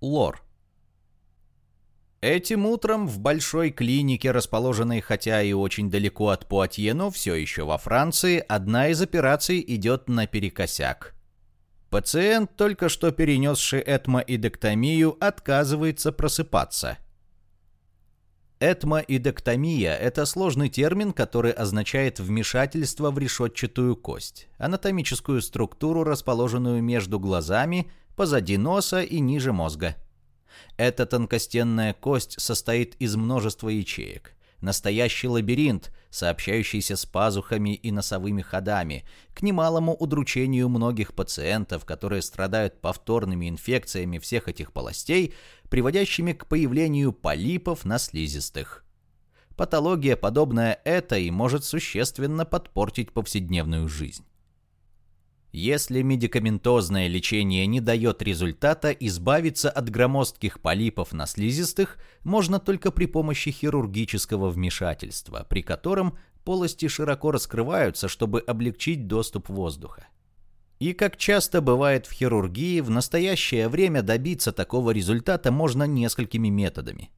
Лор. Этим утром в большой клинике, расположенной хотя и очень далеко от Пуатье, но все еще во Франции, одна из операций идет наперекосяк. Пациент, только что перенесший этмоидектомию, отказывается просыпаться. Этмоидектомия – это сложный термин, который означает вмешательство в решетчатую кость, анатомическую структуру, расположенную между глазами, позади носа и ниже мозга. Эта тонкостенная кость состоит из множества ячеек. Настоящий лабиринт, сообщающийся с пазухами и носовыми ходами, к немалому удручению многих пациентов, которые страдают повторными инфекциями всех этих полостей, приводящими к появлению полипов на слизистых. Патология, подобная этой, может существенно подпортить повседневную жизнь. Если медикаментозное лечение не дает результата, избавиться от громоздких полипов на слизистых можно только при помощи хирургического вмешательства, при котором полости широко раскрываются, чтобы облегчить доступ воздуха. И как часто бывает в хирургии, в настоящее время добиться такого результата можно несколькими методами.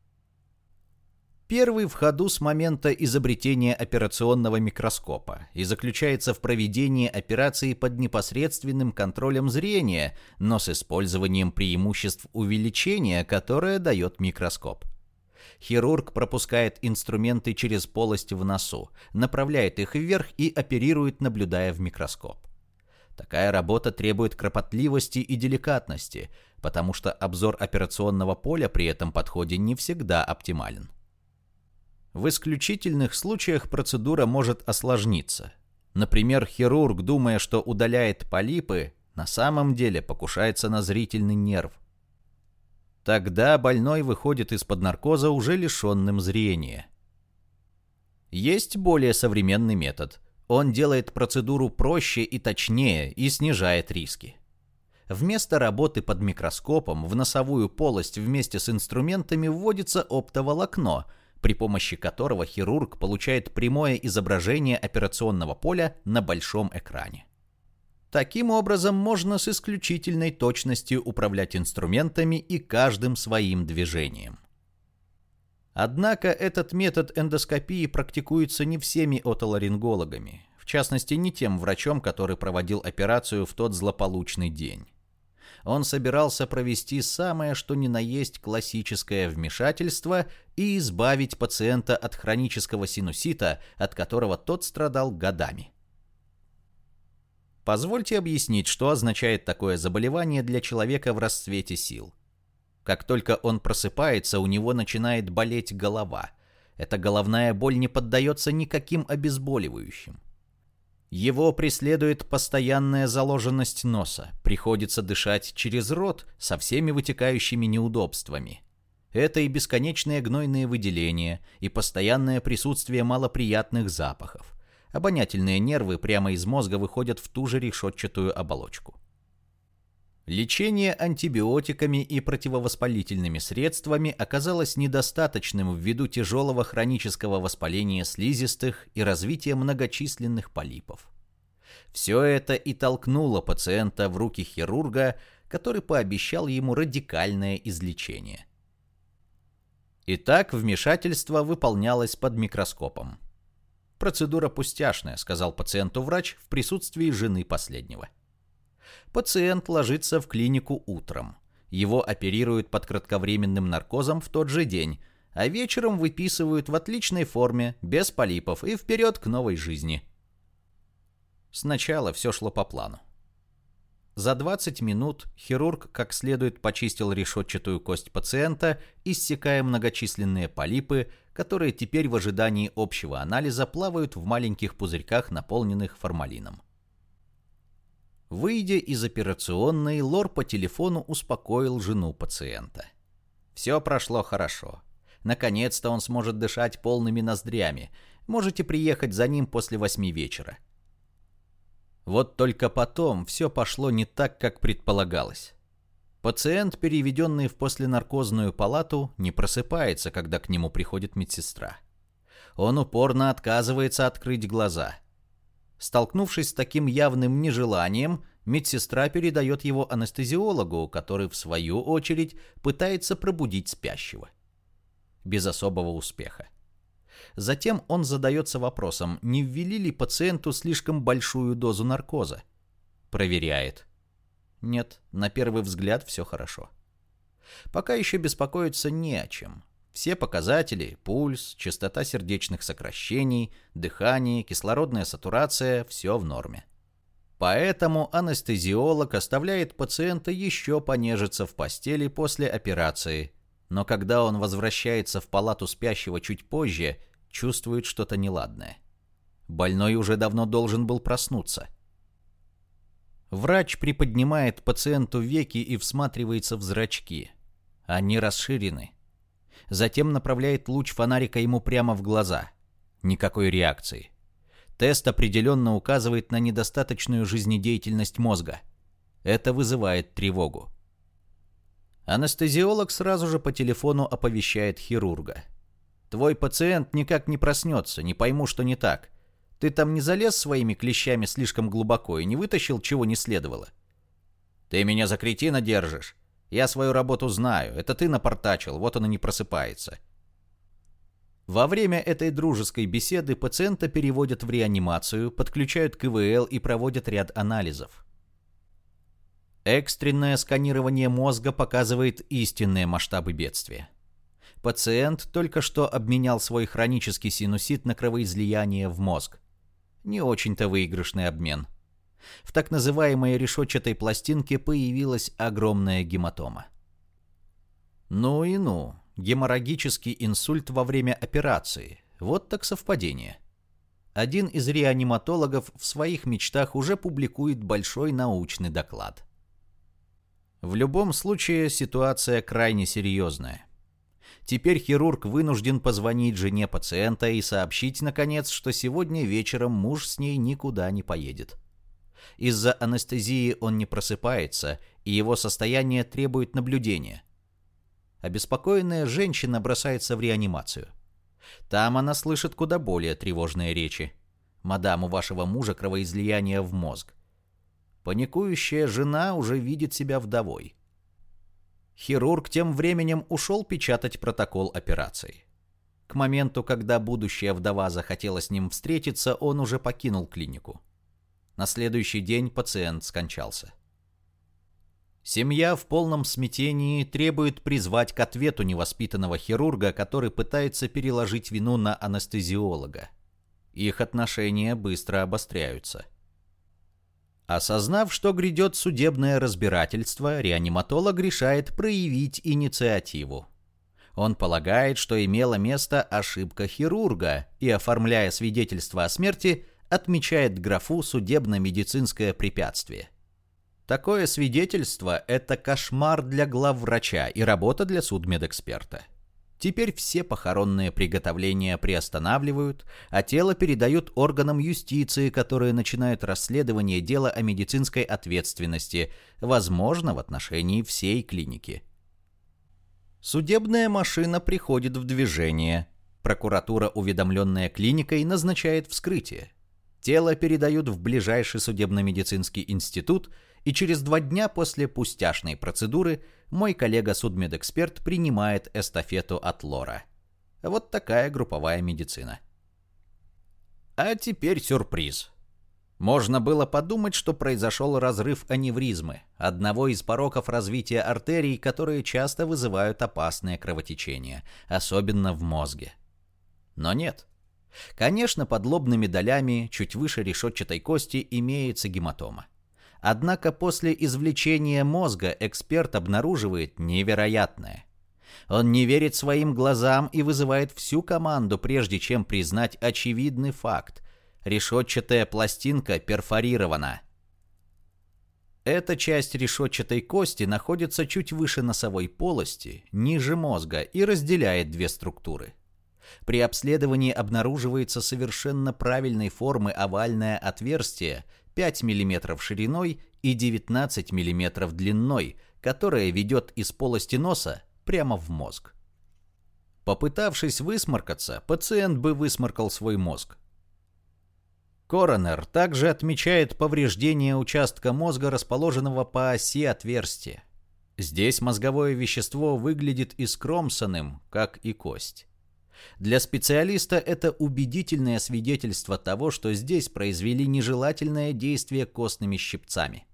Первый в ходу с момента изобретения операционного микроскопа и заключается в проведении операции под непосредственным контролем зрения, но с использованием преимуществ увеличения, которое дает микроскоп. Хирург пропускает инструменты через полость в носу, направляет их вверх и оперирует, наблюдая в микроскоп. Такая работа требует кропотливости и деликатности, потому что обзор операционного поля при этом подходе не всегда оптимален. В исключительных случаях процедура может осложниться. Например, хирург, думая, что удаляет полипы, на самом деле покушается на зрительный нерв. Тогда больной выходит из-под наркоза уже лишенным зрения. Есть более современный метод. Он делает процедуру проще и точнее и снижает риски. Вместо работы под микроскопом в носовую полость вместе с инструментами вводится оптоволокно – при помощи которого хирург получает прямое изображение операционного поля на большом экране. Таким образом, можно с исключительной точностью управлять инструментами и каждым своим движением. Однако этот метод эндоскопии практикуется не всеми отоларингологами, в частности не тем врачом, который проводил операцию в тот злополучный день он собирался провести самое что ни на есть классическое вмешательство и избавить пациента от хронического синусита, от которого тот страдал годами. Позвольте объяснить, что означает такое заболевание для человека в расцвете сил. Как только он просыпается, у него начинает болеть голова. Эта головная боль не поддается никаким обезболивающим. Его преследует постоянная заложенность носа, приходится дышать через рот со всеми вытекающими неудобствами. Это и бесконечные гнойные выделения, и постоянное присутствие малоприятных запахов. Обонятельные нервы прямо из мозга выходят в ту же решетчатую оболочку. Лечение антибиотиками и противовоспалительными средствами оказалось недостаточным ввиду тяжелого хронического воспаления слизистых и развития многочисленных полипов. Все это и толкнуло пациента в руки хирурга, который пообещал ему радикальное излечение. Итак, вмешательство выполнялось под микроскопом. «Процедура пустяшная», — сказал пациенту врач в присутствии жены последнего. — Пациент ложится в клинику утром. Его оперируют под кратковременным наркозом в тот же день, а вечером выписывают в отличной форме, без полипов и вперед к новой жизни. Сначала все шло по плану. За 20 минут хирург как следует почистил решетчатую кость пациента, иссекая многочисленные полипы, которые теперь в ожидании общего анализа плавают в маленьких пузырьках, наполненных формалином. Выйдя из операционной, Лор по телефону успокоил жену пациента. Все прошло хорошо. Наконец-то он сможет дышать полными ноздрями. Можете приехать за ним после восьми вечера. Вот только потом все пошло не так, как предполагалось. Пациент, переведенный в посленаркозную палату, не просыпается, когда к нему приходит медсестра. Он упорно отказывается открыть глаза – Столкнувшись с таким явным нежеланием, медсестра передает его анестезиологу, который, в свою очередь, пытается пробудить спящего. Без особого успеха. Затем он задается вопросом, не ввели ли пациенту слишком большую дозу наркоза. Проверяет. Нет, на первый взгляд все хорошо. Пока еще беспокоиться не о чем. Все показатели – пульс, частота сердечных сокращений, дыхание, кислородная сатурация – все в норме. Поэтому анестезиолог оставляет пациента еще понежиться в постели после операции, но когда он возвращается в палату спящего чуть позже, чувствует что-то неладное. Больной уже давно должен был проснуться. Врач приподнимает пациенту веки и всматривается в зрачки. Они расширены. Затем направляет луч фонарика ему прямо в глаза. Никакой реакции. Тест определенно указывает на недостаточную жизнедеятельность мозга. Это вызывает тревогу. Анестезиолог сразу же по телефону оповещает хирурга. «Твой пациент никак не проснется, не пойму, что не так. Ты там не залез своими клещами слишком глубоко и не вытащил, чего не следовало?» «Ты меня за кретина держишь. Я свою работу знаю. Это ты напортачил, вот он и не просыпается. Во время этой дружеской беседы пациента переводят в реанимацию, подключают к ИВЛ и проводят ряд анализов. Экстренное сканирование мозга показывает истинные масштабы бедствия. Пациент только что обменял свой хронический синусит на кровоизлияние в мозг. Не очень-то выигрышный обмен. В так называемой решетчатой пластинке появилась огромная гематома. Ну и ну, геморрагический инсульт во время операции. Вот так совпадение. Один из реаниматологов в своих мечтах уже публикует большой научный доклад. В любом случае ситуация крайне серьезная. Теперь хирург вынужден позвонить жене пациента и сообщить, наконец, что сегодня вечером муж с ней никуда не поедет. Из-за анестезии он не просыпается, и его состояние требует наблюдения. Обеспокоенная женщина бросается в реанимацию. Там она слышит куда более тревожные речи. «Мадам, у вашего мужа кровоизлияние в мозг». Паникующая жена уже видит себя вдовой. Хирург тем временем ушел печатать протокол операции. К моменту, когда будущая вдова захотела с ним встретиться, он уже покинул клинику. На следующий день пациент скончался. Семья в полном смятении требует призвать к ответу невоспитанного хирурга, который пытается переложить вину на анестезиолога. Их отношения быстро обостряются. Осознав, что грядет судебное разбирательство, реаниматолог решает проявить инициативу. Он полагает, что имела место ошибка хирурга, и, оформляя свидетельство о смерти, отмечает графу «судебно-медицинское препятствие». Такое свидетельство – это кошмар для главврача и работа для судмедэксперта. Теперь все похоронные приготовления приостанавливают, а тело передают органам юстиции, которые начинают расследование дела о медицинской ответственности, возможно, в отношении всей клиники. Судебная машина приходит в движение. Прокуратура, уведомленная клиникой, назначает вскрытие. Тело передают в ближайший судебно-медицинский институт, и через два дня после пустяшной процедуры мой коллега-судмедэксперт принимает эстафету от Лора. Вот такая групповая медицина. А теперь сюрприз. Можно было подумать, что произошел разрыв аневризмы, одного из пороков развития артерий, которые часто вызывают опасное кровотечение, особенно в мозге. Но нет. Конечно, под лобными долями, чуть выше решетчатой кости, имеется гематома. Однако после извлечения мозга эксперт обнаруживает невероятное. Он не верит своим глазам и вызывает всю команду, прежде чем признать очевидный факт. Решетчатая пластинка перфорирована. Эта часть решетчатой кости находится чуть выше носовой полости, ниже мозга и разделяет две структуры. При обследовании обнаруживается совершенно правильной формы овальное отверстие 5 мм шириной и 19 мм длиной, которое ведет из полости носа прямо в мозг. Попытавшись высморкаться, пациент бы высморкал свой мозг. Коронер также отмечает повреждение участка мозга, расположенного по оси отверстия. Здесь мозговое вещество выглядит искромсанным, как и кость. Для специалиста это убедительное свидетельство того, что здесь произвели нежелательное действие костными щипцами.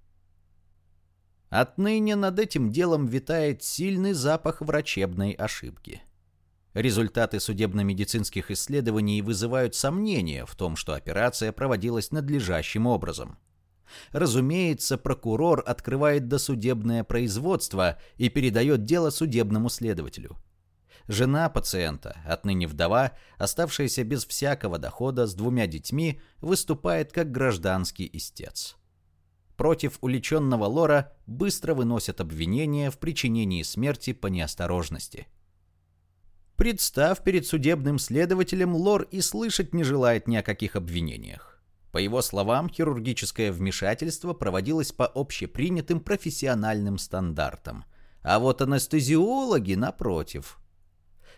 Отныне над этим делом витает сильный запах врачебной ошибки. Результаты судебно-медицинских исследований вызывают сомнения в том, что операция проводилась надлежащим образом. Разумеется, прокурор открывает досудебное производство и передает дело судебному следователю. Жена пациента, отныне вдова, оставшаяся без всякого дохода с двумя детьми, выступает как гражданский истец. Против уличенного Лора быстро выносят обвинение в причинении смерти по неосторожности – Представ перед судебным следователем, Лор и слышать не желает ни о каких обвинениях. По его словам, хирургическое вмешательство проводилось по общепринятым профессиональным стандартам. А вот анестезиологи, напротив.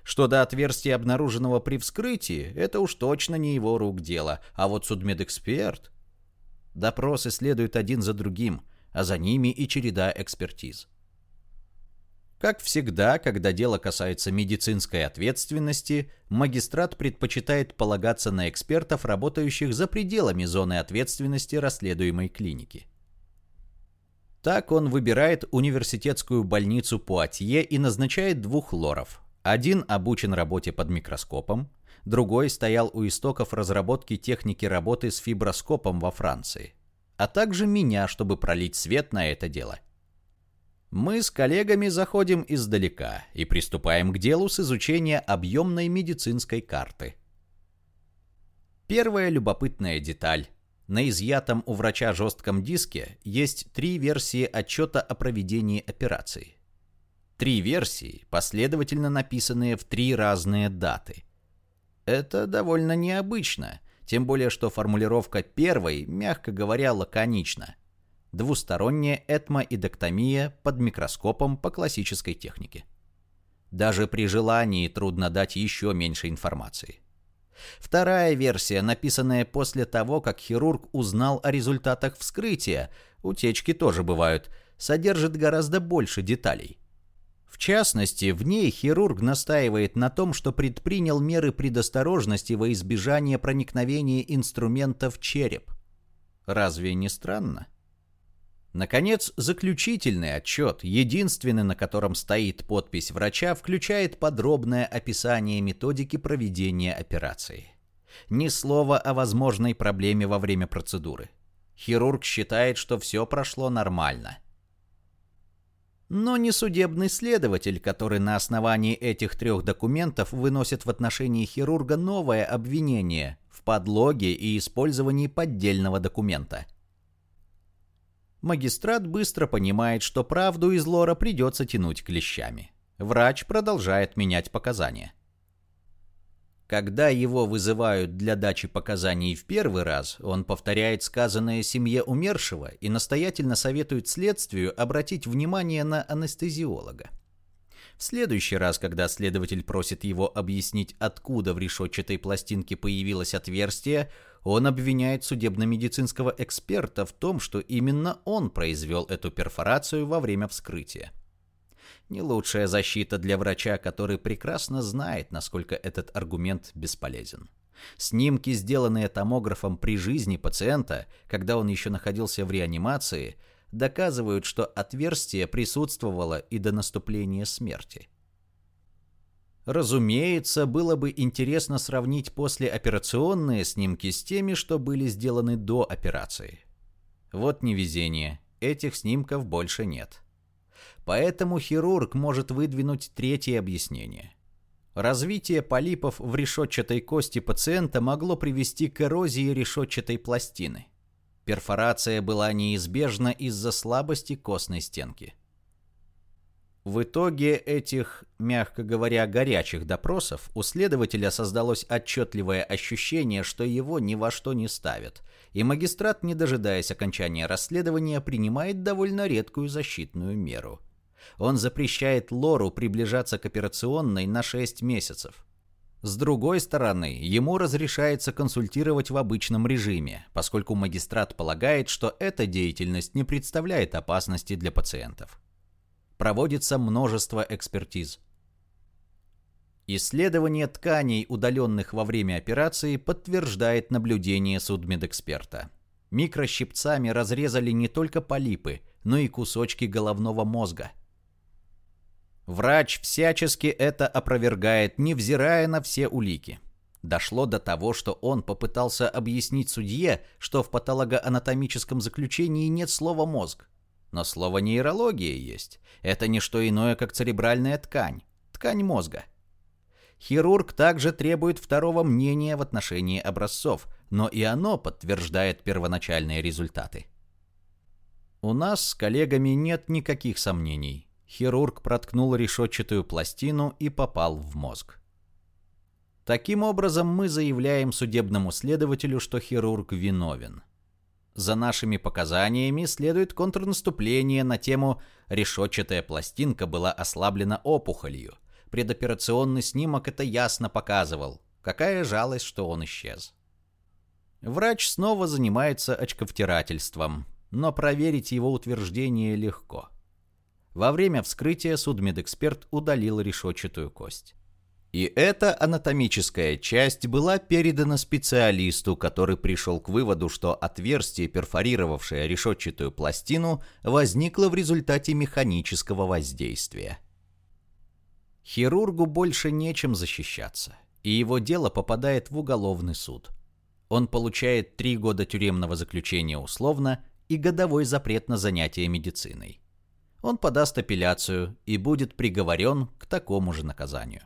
Что до отверстия, обнаруженного при вскрытии, это уж точно не его рук дело, а вот судмедэксперт... Допросы следуют один за другим, а за ними и череда экспертиз. Как всегда, когда дело касается медицинской ответственности, магистрат предпочитает полагаться на экспертов, работающих за пределами зоны ответственности расследуемой клиники. Так он выбирает университетскую больницу Пуатье и назначает двух лоров. Один обучен работе под микроскопом, другой стоял у истоков разработки техники работы с фиброскопом во Франции, а также меня, чтобы пролить свет на это дело – мы с коллегами заходим издалека и приступаем к делу с изучения объемной медицинской карты. Первая любопытная деталь. На изъятом у врача жестком диске есть три версии отчета о проведении операции. Три версии, последовательно написанные в три разные даты. Это довольно необычно, тем более что формулировка первой, мягко говоря, лаконична – двусторонняя этмоидоктомия под микроскопом по классической технике. Даже при желании трудно дать еще меньше информации. Вторая версия, написанная после того, как хирург узнал о результатах вскрытия, утечки тоже бывают, содержит гораздо больше деталей. В частности, в ней хирург настаивает на том, что предпринял меры предосторожности во избежание проникновения инструмента в череп. Разве не странно? Наконец, заключительный отчет, единственный, на котором стоит подпись врача, включает подробное описание методики проведения операции. Ни слова о возможной проблеме во время процедуры. Хирург считает, что все прошло нормально. Но не судебный следователь, который на основании этих трех документов выносит в отношении хирурга новое обвинение в подлоге и использовании поддельного документа – Магистрат быстро понимает, что правду из лора придется тянуть клещами. Врач продолжает менять показания. Когда его вызывают для дачи показаний в первый раз, он повторяет сказанное семье умершего и настоятельно советует следствию обратить внимание на анестезиолога. В следующий раз, когда следователь просит его объяснить, откуда в решетчатой пластинке появилось отверстие, он обвиняет судебно-медицинского эксперта в том, что именно он произвел эту перфорацию во время вскрытия. Не лучшая защита для врача, который прекрасно знает, насколько этот аргумент бесполезен. Снимки, сделанные томографом при жизни пациента, когда он еще находился в реанимации, доказывают, что отверстие присутствовало и до наступления смерти. Разумеется, было бы интересно сравнить послеоперационные снимки с теми, что были сделаны до операции. Вот невезение, этих снимков больше нет. Поэтому хирург может выдвинуть третье объяснение. Развитие полипов в решетчатой кости пациента могло привести к эрозии решетчатой пластины. Перфорация была неизбежна из-за слабости костной стенки. В итоге этих, мягко говоря, горячих допросов у следователя создалось отчетливое ощущение, что его ни во что не ставят, и магистрат, не дожидаясь окончания расследования, принимает довольно редкую защитную меру. Он запрещает Лору приближаться к операционной на 6 месяцев. С другой стороны, ему разрешается консультировать в обычном режиме, поскольку магистрат полагает, что эта деятельность не представляет опасности для пациентов. Проводится множество экспертиз. Исследование тканей, удаленных во время операции, подтверждает наблюдение судмедэксперта. Микрощипцами разрезали не только полипы, но и кусочки головного мозга – Врач всячески это опровергает, невзирая на все улики. Дошло до того, что он попытался объяснить судье, что в патологоанатомическом заключении нет слова «мозг». Но слово «нейрология» есть. Это не что иное, как церебральная ткань, ткань мозга. Хирург также требует второго мнения в отношении образцов, но и оно подтверждает первоначальные результаты. У нас с коллегами нет никаких сомнений. Хирург проткнул решетчатую пластину и попал в мозг. Таким образом, мы заявляем судебному следователю, что хирург виновен. За нашими показаниями следует контрнаступление на тему «решетчатая пластинка была ослаблена опухолью». Предоперационный снимок это ясно показывал. Какая жалость, что он исчез. Врач снова занимается очковтирательством, но проверить его утверждение легко. Во время вскрытия судмедэксперт удалил решетчатую кость. И эта анатомическая часть была передана специалисту, который пришел к выводу, что отверстие, перфорировавшее решетчатую пластину, возникло в результате механического воздействия. Хирургу больше нечем защищаться, и его дело попадает в уголовный суд. Он получает три года тюремного заключения условно и годовой запрет на занятия медициной он подаст апелляцию и будет приговорен к такому же наказанию.